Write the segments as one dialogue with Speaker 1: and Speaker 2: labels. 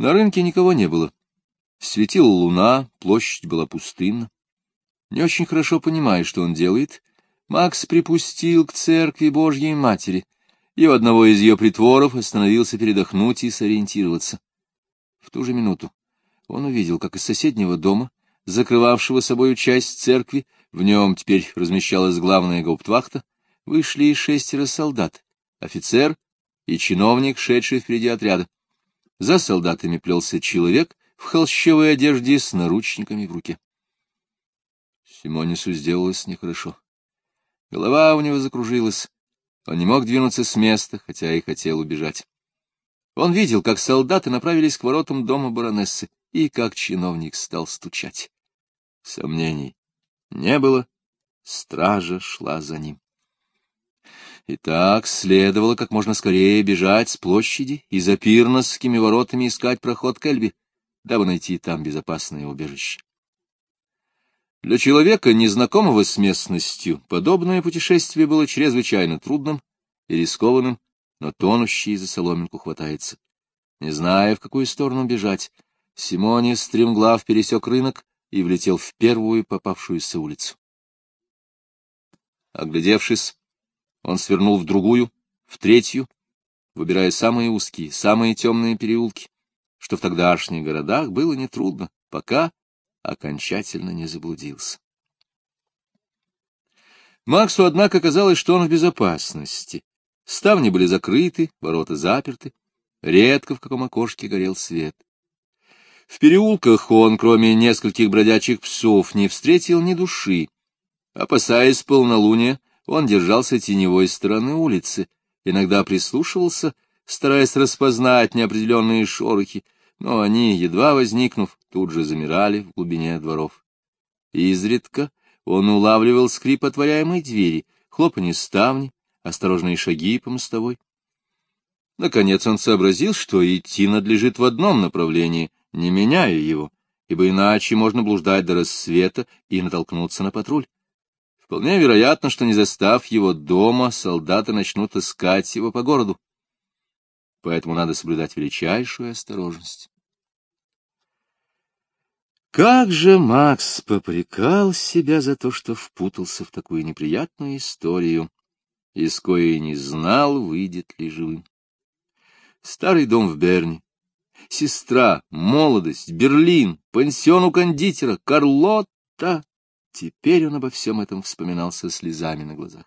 Speaker 1: На рынке никого не было. Светила луна, площадь была пустынна. Не очень хорошо понимая, что он делает, Макс припустил к церкви Божьей Матери и у одного из ее притворов остановился передохнуть и сориентироваться. В ту же минуту он увидел, как из соседнего дома, закрывавшего собою часть церкви, в нем теперь размещалась главная гауптвахта, вышли шестеро солдат, офицер и чиновник, шедший впереди отряда. За солдатами плелся человек в холщовой одежде с наручниками в руке. Симонису сделалось нехорошо. Голова у него закружилась. Он не мог двинуться с места, хотя и хотел убежать. Он видел, как солдаты направились к воротам дома баронессы, и как чиновник стал стучать. Сомнений не было, стража шла за ним. Итак, следовало как можно скорее бежать с площади и за пирносскими воротами искать проход к Эльбе, дабы найти там безопасное убежище. Для человека, незнакомого с местностью, подобное путешествие было чрезвычайно трудным и рискованным, но тонущий за соломинку хватается. Не зная, в какую сторону бежать, Симоне стремглав пересек рынок и влетел в первую попавшуюся улицу. Оглядевшись, он свернул в другую, в третью, выбирая самые узкие, самые темные переулки, что в тогдашних городах было нетрудно, пока окончательно не заблудился. Максу, однако, казалось, что он в безопасности. Ставни были закрыты, ворота заперты, редко в каком окошке горел свет. В переулках он, кроме нескольких бродячих псов, не встретил ни души. Опасаясь полнолуния, он держался теневой стороны улицы, иногда прислушивался, стараясь распознать неопределенные шорохи, но они, едва возникнув, тут же замирали в глубине дворов. Изредка он улавливал скрип отворяемой двери, хлопанье ставни, осторожные шаги по мостовой. Наконец он сообразил, что идти надлежит в одном направлении, не меняя его, ибо иначе можно блуждать до рассвета и натолкнуться на патруль. Вполне вероятно, что, не застав его дома, солдаты начнут искать его по городу. Поэтому надо соблюдать величайшую осторожность. Как же Макс попрекал себя за то, что впутался в такую неприятную историю, из коей не знал, выйдет ли живым. Старый дом в Берне, сестра, молодость, Берлин, пансион у кондитера, Карлотта. Теперь он обо всем этом вспоминал со слезами на глазах.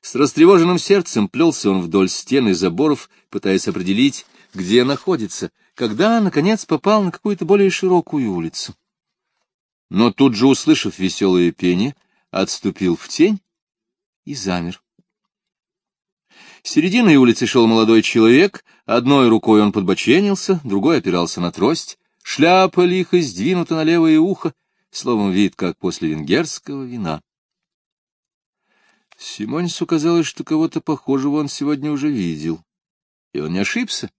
Speaker 1: С растревоженным сердцем плелся он вдоль стены заборов, пытаясь определить, где находится, когда, наконец, попал на какую-то более широкую улицу. Но тут же, услышав веселое пение, отступил в тень и замер. Серединой улицы шел молодой человек, одной рукой он подбоченился, другой опирался на трость, шляпа лихо сдвинута на левое ухо, словом, вид, как после венгерского вина. Симонису казалось, что кого-то похожего он сегодня уже видел. И он не ошибся.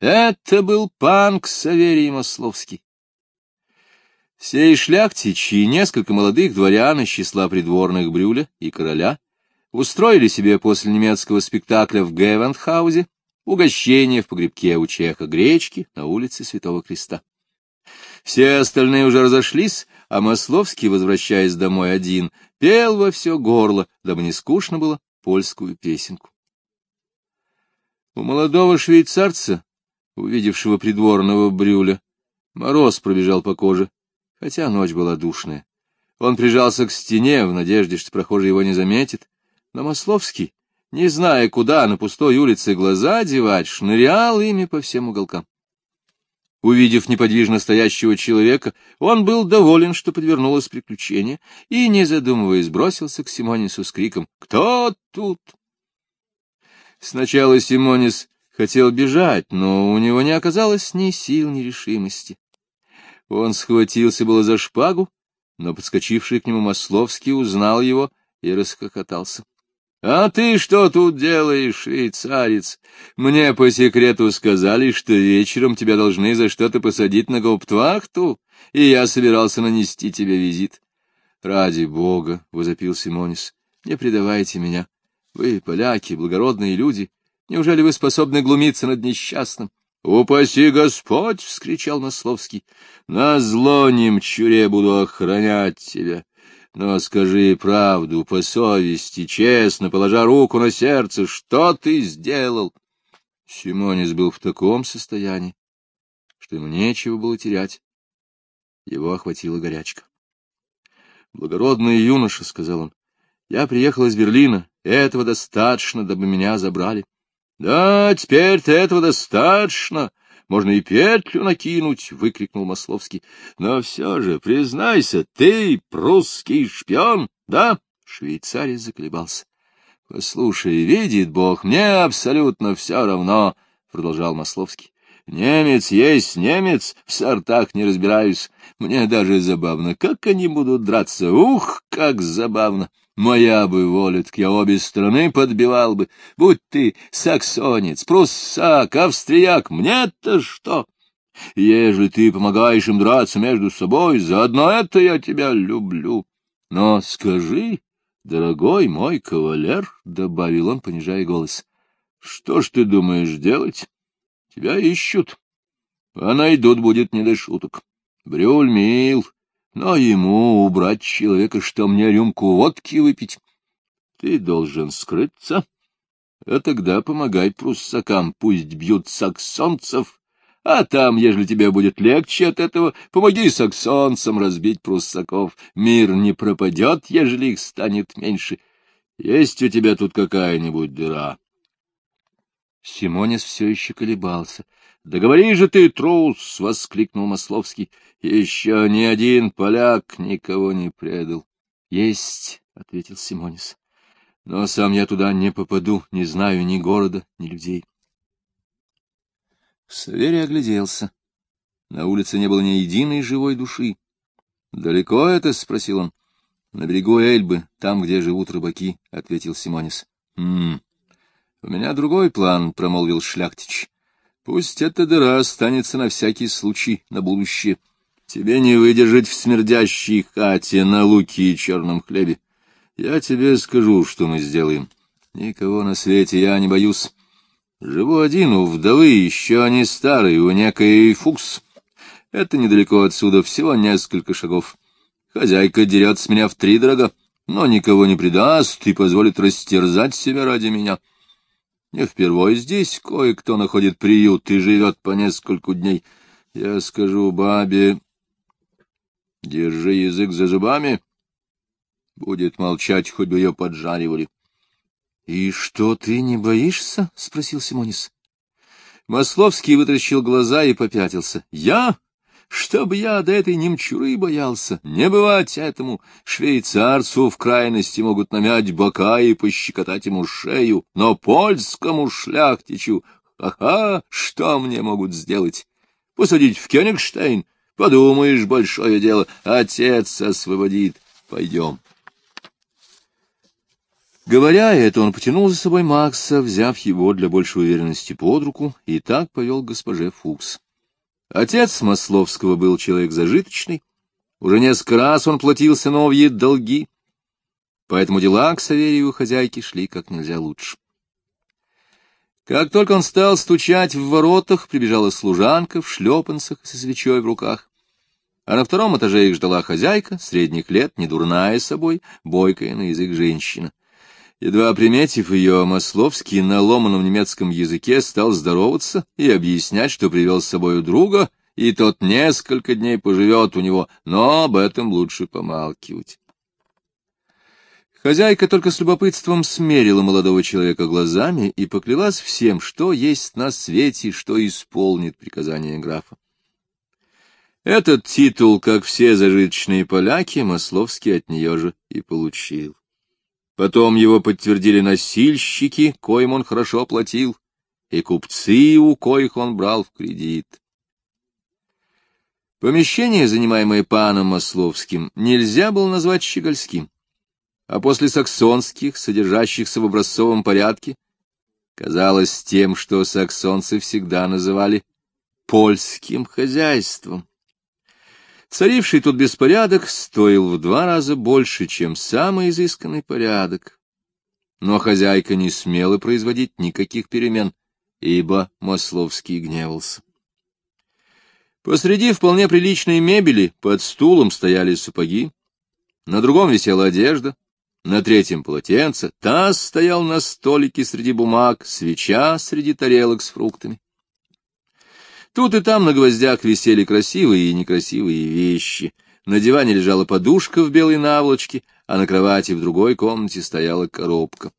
Speaker 1: Это был панк Саверий Масловский. Сей шляхтич и несколько молодых дворян из числа придворных Брюля и короля устроили себе после немецкого спектакля в Гевенхаузе угощение в погребке у чеха гречки на улице Святого Креста. Все остальные уже разошлись, а Масловский, возвращаясь домой один, пел во все горло, дабы не скучно было, польскую песенку. У молодого швейцарца, увидевшего придворного брюля, мороз пробежал по коже, хотя ночь была душная. Он прижался к стене в надежде, что прохожий его не заметит, но Масловский, не зная, куда на пустой улице глаза девать, шнырял ими по всем уголкам. Увидев неподвижно стоящего человека, он был доволен, что подвернулось приключение, и, не задумываясь, бросился к Симонису с криком «Кто тут?». Сначала Симонис хотел бежать, но у него не оказалось ни сил, ни решимости. Он схватился было за шпагу, но подскочивший к нему Масловский узнал его и расхохотался. — А ты что тут делаешь, швейцарец? Мне по секрету сказали, что вечером тебя должны за что-то посадить на гауптвахту, и я собирался нанести тебе визит. — Ради бога, — возопил Симонис, — не предавайте меня. Вы, поляки, благородные люди, неужели вы способны глумиться над несчастным? — Упаси Господь! — вскричал Масловский. — На зло немчуре буду охранять тебя. Но скажи правду, по совести, честно, положа руку на сердце, что ты сделал? Симонис был в таком состоянии, что ему нечего было терять. Его охватила горячка. — Благородный юноша, — сказал он, — я приехал из Берлина, этого достаточно, дабы меня забрали. — Да, теперь-то этого достаточно, можно и петлю накинуть, — выкрикнул Масловский. — Но все же, признайся, ты прусский шпион, да? Швейцарий заколебался. — Послушай, видит Бог, мне абсолютно все равно, — продолжал Масловский. Немец есть немец, в сортах не разбираюсь. Мне даже забавно, как они будут драться. Ух, как забавно! Моя бы воля, так я обе стороны подбивал бы. Будь ты саксонец, пруссак, австрияк, мне-то что? Ежели ты помогаешь им драться между собой, заодно это я тебя люблю. Но скажи, дорогой мой кавалер, — добавил он, понижая голос, — что ж ты думаешь делать? Тебя ищут. А найдут будет не до шуток. Брюль мил, но ему убрать человека, что мне рюмку водки выпить. Ты должен скрыться, а тогда помогай пруссакам, пусть бьют саксонцев, а там, ежели тебе будет легче от этого, помоги саксонцам разбить пруссаков. Мир не пропадет, ежели их станет меньше. Есть у тебя тут какая-нибудь дыра? Симонис все еще колебался. — Да говори же ты, трус! — воскликнул Масловский. — Еще ни один поляк никого не предал. — Есть, — ответил Симонис. — Но сам я туда не попаду, не знаю ни города, ни людей. Саверий огляделся. На улице не было ни единой живой души. — Далеко это? — спросил он. — На берегу Эльбы, там, где живут рыбаки, — ответил Симонис. — Хм, — У меня другой план, — промолвил Шляхтич. — Пусть эта дыра останется на всякий случай, на будущее. Тебе не выдержать в смердящей хате на луке и черном хлебе. Я тебе скажу, что мы сделаем. Никого на свете я не боюсь. Живу один у вдовы, еще они старые, у некой Фукс. Это недалеко отсюда, всего несколько шагов. Хозяйка дерет с меня в три дорога, но никого не предаст и позволит растерзать себя ради меня. — не впервой здесь кое-кто находит приют и живет по нескольку дней. Я скажу бабе, держи язык за зубами. Будет молчать, хоть бы ее поджаривали. — И что, ты не боишься? — спросил Симонис. Масловский вытащил глаза и попятился. — Я? Чтоб я до этой немчуры боялся, не бывать этому. Швейцарцу в крайности могут намять бока и пощекотать ему шею, но польскому шляхтичу, ага, что мне могут сделать? Посадить в Кёнигштейн? Подумаешь, большое дело, отец освободит. Пойдем. Говоря это, он потянул за собой Макса, взяв его для большей уверенности под руку, и так повел госпоже Фукс. Отец Масловского был человек зажиточный, уже несколько раз он платил сыновьи долги, поэтому дела к Саверию хозяйки шли как нельзя лучше. Как только он стал стучать в воротах, прибежала служанка в шлепанцах со свечой в руках. А на втором этаже их ждала хозяйка, средних лет, недурная собой, бойкая на язык женщина. Едва приметив ее, Масловский на ломаном немецком языке стал здороваться и объяснять, что привел с собою друга, и тот несколько дней поживет у него, но об этом лучше помалкивать. Хозяйка только с любопытством смерила молодого человека глазами и поклялась всем, что есть на свете, что исполнит приказание графа. Этот титул, как все зажиточные поляки, Масловский от нее же и получил. Потом его подтвердили носильщики, коим он хорошо платил, и купцы, у коих он брал в кредит. Помещение, занимаемое паном Масловским, нельзя было назвать щегольским, а после саксонских, содержащихся в образцовом порядке, казалось тем, что саксонцы всегда называли польским хозяйством. Царивший тут беспорядок стоил в два раза больше, чем самый изысканный порядок. Но хозяйка не смела производить никаких перемен, ибо Масловский гневался. Посреди вполне приличной мебели под стулом стояли сапоги, на другом висела одежда, на третьем полотенце, таз стоял на столике среди бумаг, свеча среди тарелок с фруктами. Тут и там на гвоздях висели красивые и некрасивые вещи. На диване лежала подушка в белой наволочке, а на кровати в другой комнате стояла коробка.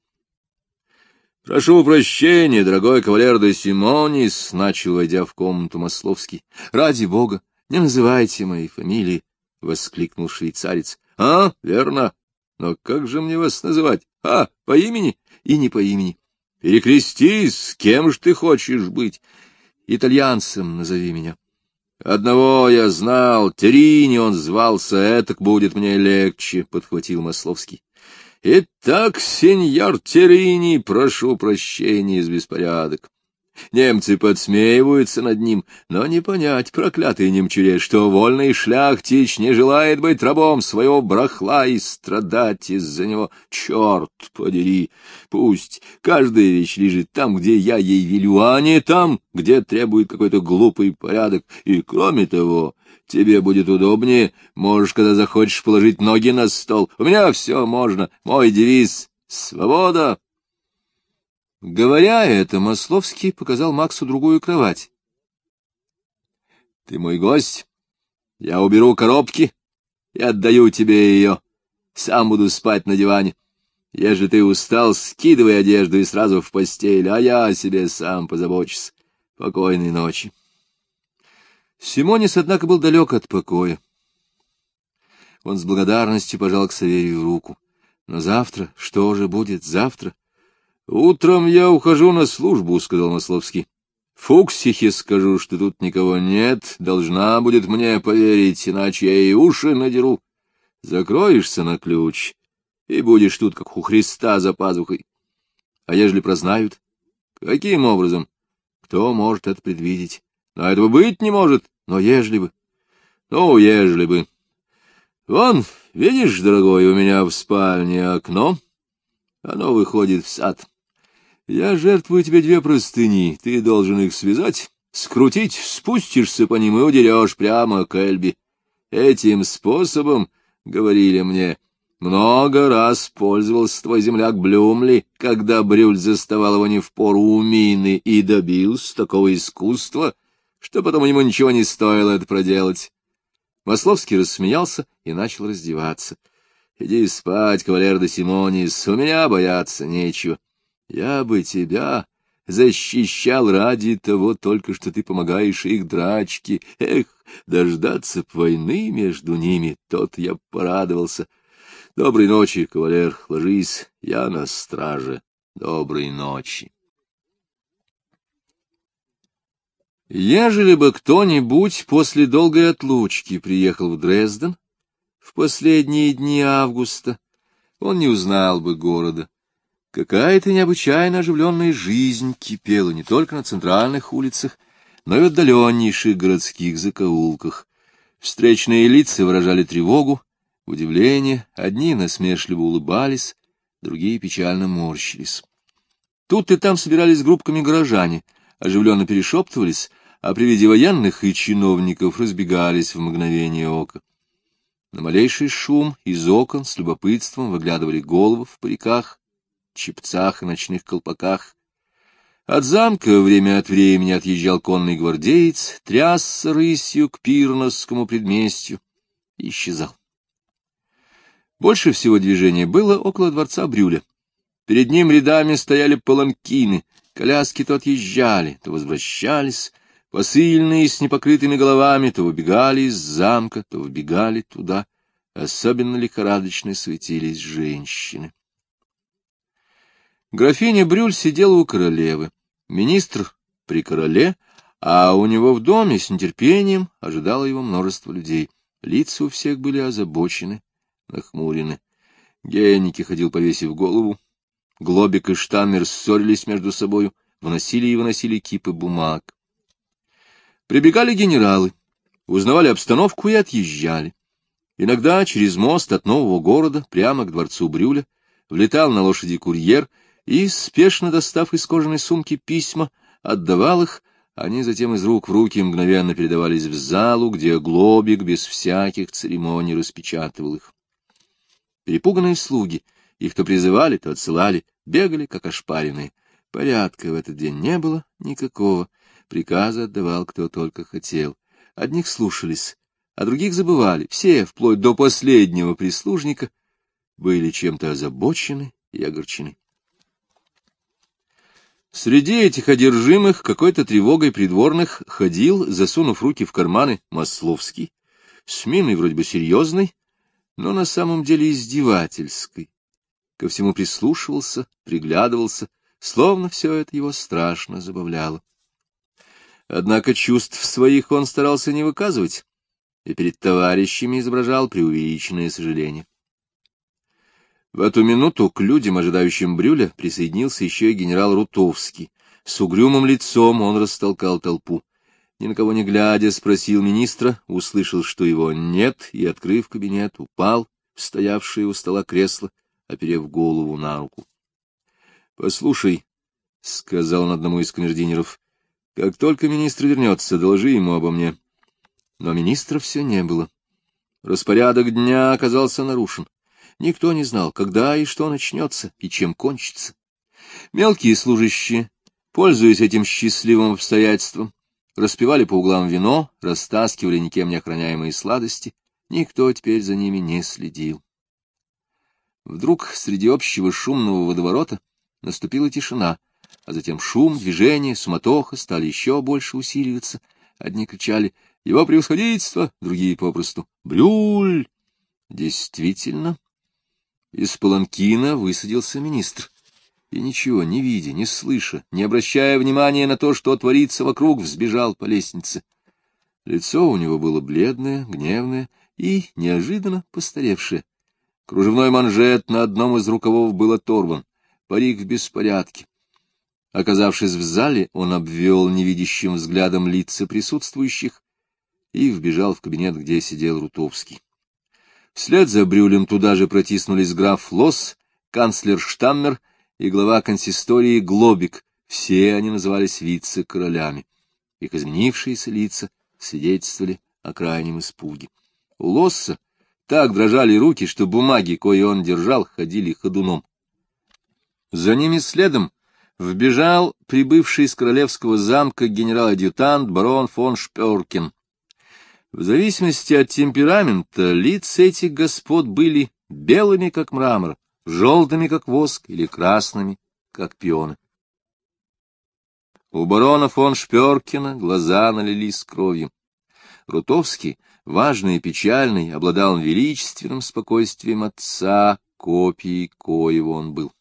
Speaker 1: — Прошу прощения, дорогой кавалер де Симонис, — начал, войдя в комнату Масловский. — Ради бога, не называйте моей фамилии, — воскликнул швейцарец. — А, верно. Но как же мне вас называть? А, по имени? И не по имени. Перекрестись, с кем же ты хочешь быть? Итальянцем назови меня. Одного я знал, Терини он звался, этак будет мне легче, — подхватил Масловский. Итак, сеньор Терини, прошу прощения за беспорядок. Немцы подсмеиваются над ним, но не понять, проклятый немчуре, что вольный шляхтич не желает быть рабом своего брахла и страдать из-за него. Черт подери! Пусть каждая вещь лежит там, где я ей велю, а не там, где требует какой-то глупый порядок. И кроме того, тебе будет удобнее, можешь, когда захочешь, положить ноги на стол. У меня все можно. Мой девиз — свобода. Говоря это, Масловский показал Максу другую кровать. — Ты мой гость. Я уберу коробки и отдаю тебе ее. Сам буду спать на диване. Ежели ты устал, скидывай одежду и сразу в постель, а я о себе сам позабочусь. Покойной ночи. Симонис, однако, был далек от покоя. Он с благодарностью пожал к Саверию руку. Но завтра, что же будет завтра? Утром я ухожу на службу, — сказал Масловский. Фуксихе скажу, что тут никого нет, должна будет мне поверить, иначе я и уши надеру. Закроешься на ключ, и будешь тут, как у Христа, за пазухой. А ежели прознают? Каким образом? Кто может это предвидеть? Но этого быть не может, но ежели бы. Ну, ежели бы. Вон, видишь, дорогой, у меня в спальне окно. Оно выходит в сад. Я жертвую тебе две простыни, ты должен их связать, скрутить, спустишься по ним и удерешь прямо к Эльби. Этим способом, — говорили мне, — много раз пользовался твой земляк Блюмли, когда Брюль заставал его не в пору у мины и добился такого искусства, что потом ему ничего не стоило это проделать. Масловский рассмеялся и начал раздеваться. — Иди спать, кавалер де Симонис, у меня бояться нечего. Я бы тебя защищал ради того только, что ты помогаешь их драчке. Эх, дождаться войны между ними, тот я порадовался. Доброй ночи, кавалер, ложись, я на страже. Доброй ночи. Ежели бы кто-нибудь после долгой отлучки приехал в Дрезден в последние дни августа, он не узнал бы города. Какая-то необычайно оживленная жизнь кипела не только на центральных улицах, но и в отдаленнейших городских закоулках. Встречные лица выражали тревогу, удивление, одни насмешливо улыбались, другие печально морщились. Тут и там собирались группками горожане, оживленно перешептывались, а при виде военных и чиновников разбегались в мгновение ока. На малейший шум из окон с любопытством выглядывали головы в париках, чепцах и ночных колпаках. От замка время от времени отъезжал конный гвардеец, трясся рысью к пирносскому предместью и исчезал. Больше всего движения было около дворца Брюля. Перед ним рядами стояли паланкины, коляски то отъезжали, то возвращались, посыльные с непокрытыми головами то выбегали из замка, то вбегали туда. Особенно лихорадочно светились женщины. Графиня Брюль сидела у королевы, министр при короле, а у него в доме с нетерпением ожидало его множество людей. Лица у всех были озабочены, нахмурены. Генники ходил, повесив голову. Глобик и Штаммер ссорились между собою, выносили и выносили кипы бумаг. Прибегали генералы, узнавали обстановку и отъезжали. Иногда через мост от нового города прямо к дворцу Брюля влетал на лошади курьер и, спешно достав из кожаной сумки письма, отдавал их, они затем из рук в руки мгновенно передавались в залу, где Глобик без всяких церемоний распечатывал их. Перепуганные слуги, их то призывали, то отсылали, бегали, как ошпаренные. Порядка в этот день не было никакого, приказы отдавал кто только хотел. Одних слушались, а других забывали. Все, вплоть до последнего прислужника, были чем-то озабочены и огорчены. Среди этих одержимых какой-то тревогой придворных ходил, засунув руки в карманы, Масловский, с миной вроде бы серьезной, но на самом деле издевательской. Ко всему прислушивался, приглядывался, словно все это его страшно забавляло. Однако чувств своих он старался не выказывать, и перед товарищами изображал преувеличенное сожаление. В эту минуту к людям, ожидающим Брюля, присоединился еще и генерал Рутовский. С угрюмым лицом он растолкал толпу. Ни на кого не глядя, спросил министра, услышал, что его нет, и, открыв кабинет, упал в стоявшее у стола кресло, оперев голову на руку. — Послушай, — сказал он одному из камердинеров, — как только министр вернется, доложи ему обо мне. Но министра все не было. Распорядок дня оказался нарушен. Никто не знал, когда и что начнется, и чем кончится. Мелкие служащие, пользуясь этим счастливым обстоятельством, распивали по углам вино, растаскивали никем не охраняемые сладости, никто теперь за ними не следил. Вдруг среди общего шумного водоворота наступила тишина, а затем шум, движение, суматоха стали еще больше усиливаться. Одни кричали «Его превосходительство!», другие попросту «Брюль!». Действительно, из паланкина высадился министр. И ничего, не видя, не слыша, не обращая внимания на то, что творится вокруг, взбежал по лестнице. Лицо у него было бледное, гневное и неожиданно постаревшее. Кружевной манжет на одном из рукавов был оторван, парик в беспорядке. Оказавшись в зале, он обвел невидящим взглядом лица присутствующих и вбежал в кабинет, где сидел Рутовский. Вслед за Брюлем туда же протиснулись граф Лосс, канцлер Штаммер и глава консистории Глобик. Все они назывались вице-королями. Их изменившиеся лица свидетельствовали о крайнем испуге. У Лосса так дрожали руки, что бумаги, кои он держал, ходили ходуном. За ними следом вбежал прибывший из королевского замка генерал-адъютант барон фон Шперкин. В зависимости от темперамента лица этих господ были белыми, как мрамор, желтыми, как воск, или красными, как пионы. У барона фон Шперкина глаза налились кровью. Рутовский, важный и печальный, обладал величественным спокойствием отца, копией коего он был.